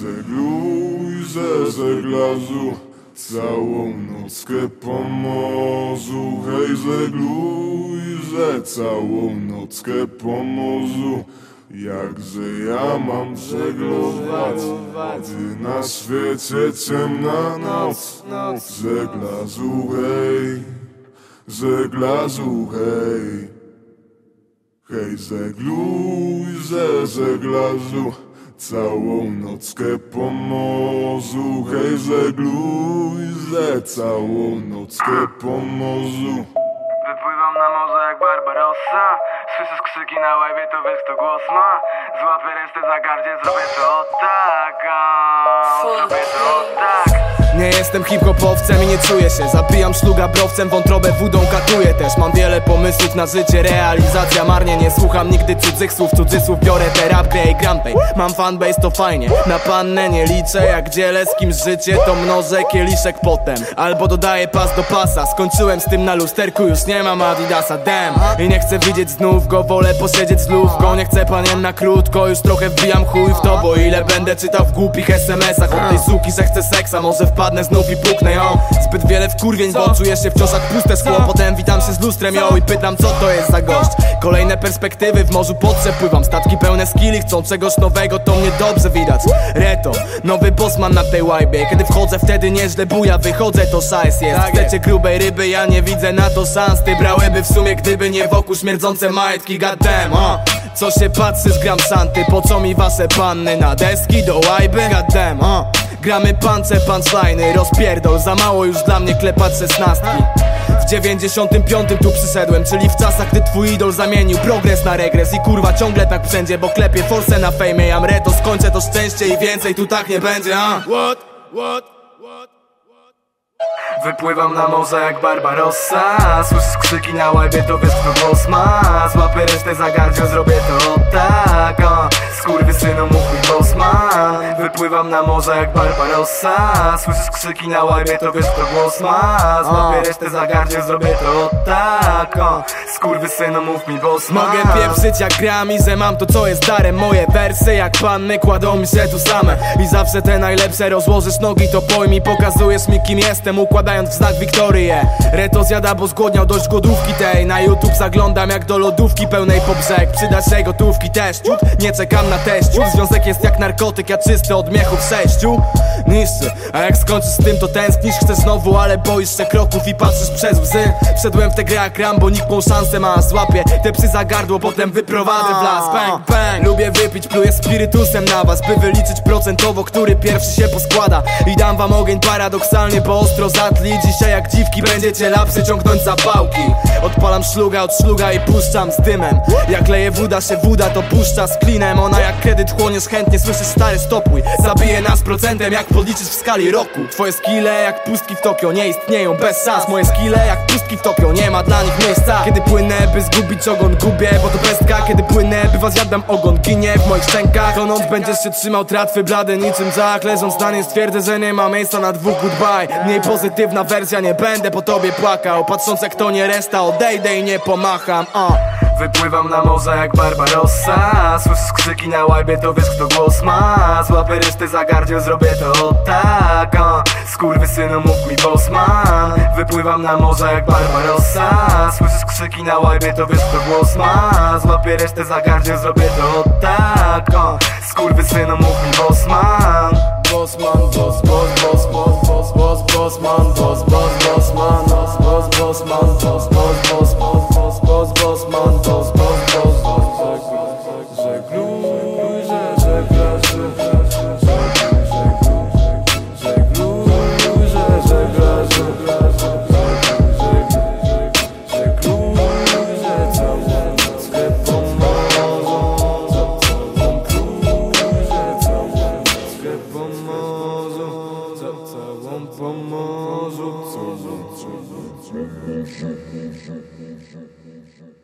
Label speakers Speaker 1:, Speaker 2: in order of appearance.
Speaker 1: Żegluj ze żeglarzu Całą nockę po morzu Hej, żegluj, że całą nockę po morzu Jakże ja mam żeglować Gdy na świecie ciemna noc. Żeglarzu, hej Żeglarzu, hej. Hej, żegluj, że żeglarzu Całą nockę po morzu Hej, żegluj, że całą nockę po morzu.
Speaker 2: Wypływam na morze jak Barbarossa. Słyszysz krzyki na łajbie, to wiesz kto głos ma. Złapię resztę za gardzie, zrobię to tak a, Zrobię to tak
Speaker 3: Nie jestem hip-hopowcem i nie czuję się. Zabijam szluga browcem, wątrobę wódą katuję też. Mam wiele pomysłów na życie, realizacja marnie. Nie słucham nigdy cudzych słów, cudzysłów Biorę terapię i grampej Mam fanbase to fajnie, na pannę nie liczę Jak dzielę z kimś życie, to mnożę kieliszek potem. Albo dodaję pas do pasa. Skończyłem z tym na lusterku, już nie mam adidasa. Damn, i nie chcę widzieć znów go Wolę posiedzieć z lówką, nie chcę panien na krótko Już trochę wbijam chuj w to, bo ile będę czytał w głupich SMS-ach Od tej suki, że chcę seksa, może wpadnę znów i puknę ją Zbyt wiele wkurwień, bo czuję się wciąż jak puste szkło Potem witam się z lustrem ją i pytam co to jest za gość. Kolejne perspektywy, w morzu potrzeb pływam. Statki pełne skilli, chcą czegoś nowego, to mnie dobrze widać. Reto, nowy bossman na tej łajbie. Kiedy wchodzę wtedy nieźle buja, wychodzę to szajs jest. Chcecie grubej ryby, ja nie widzę na to szans. Ty brałyby w sumie, gdyby nie wokół śmierdzące majtki. Goddamn, uh. Co się patrzysz, gram szanty, po co mi wasze panny Na deski do łajby, goddamn, uh. Gramy pance, punchliny, rozpierdol Za mało już dla mnie klepać szesnastki w 95 tu przyszedłem, czyli w czasach, gdy twój idol zamienił progres na regres I kurwa ciągle tak wszędzie, bo klepie forsę na fejmie Jam reto, skończę to szczęście i więcej tu tak nie będzie, a? What? What? What? Wypływam na morze jak Barbarossa Słyszysz krzyki na łebie, to wiesz kto głos ma Złapę resztę za gardzią, zrobię to Morze jak Barbarossa Słyszysz krzyki na łebie, to wiesz kto głos ma. Złapę resztę za zrobię to tak. O. Skurwysynu mów mi bosman Mogę pieprzyć jak gram i że mam to co jest darem. Moje wersy jak panny kładą mi się tu same. I zawsze te najlepsze rozłożysz nogi to pojmij. Pokazujesz mi kim jestem układając w znak Wiktorię. Reto zjada bo zgłodniał dość głodówki tej. Na YouTube zaglądam jak do lodówki pełnej po Przyda się gotówki też nie czekam na teściu. Związek jest jak narkotyk, ja czysty od miechu w sześciu. Niższy, a jak skończysz z tym to tęsknisz. Chcesz znowu, ale boisz się kroków i patrzysz przez łzy. Wszedłem w tę grę jak Rambo, nikt tą szansę ma. Złapię te psy za gardło, potem wyprowadzę w las. Bang, bang, lubię wypić, pluję spirytusem na was By wyliczyć procentowo, który pierwszy się poskłada. I dam wam ogień paradoksalnie, bo ostro zatli. Dzisiaj jak dziwki będziecie lapsy ciągnąć za pałki. Odpalam szluga od i puszczam z dymem. Jak leje woda się woda, to puszcza z klinem. Ona jak kredyt chłoniesz chętnie, słyszysz stary stopuj Zabije nas procentem, jak podliczysz w skali roku. Twoje skille jak pustki w Tokio, nie istnieją bez szans Moje skille jak pustki w Tokio, nie ma dla nich miejsca. Kiedy płynę, by zgubić ogon, gubię, bo to pestka. Kiedy płynę, by was jadam ogon, ginie w moich szczękach. Tonąc będziesz się trzymał tratwy blady niczym Jack Leżąc na nie stwierdzę, że nie ma miejsca na dwóch goodbye. Mniej pozytywna wersja, nie będę po tobie płakał. Patrząc jak to nie resta, odejdę i nie pomacham uh. Wypływam na morze jak Barbarossa Słyszysz krzyki na łajbie, to wiesz kto głos ma Złapę resztę za gardzią, zrobię to tak uh. Skurwysynu mów mi bosman Wypływam na morze jak Barbarossa Słyszysz krzyki na łajbie, to wiesz kto głos ma Złapię resztę za gardzią, zrobię to tak uh. Skurwysynu mów całą, całą, całą.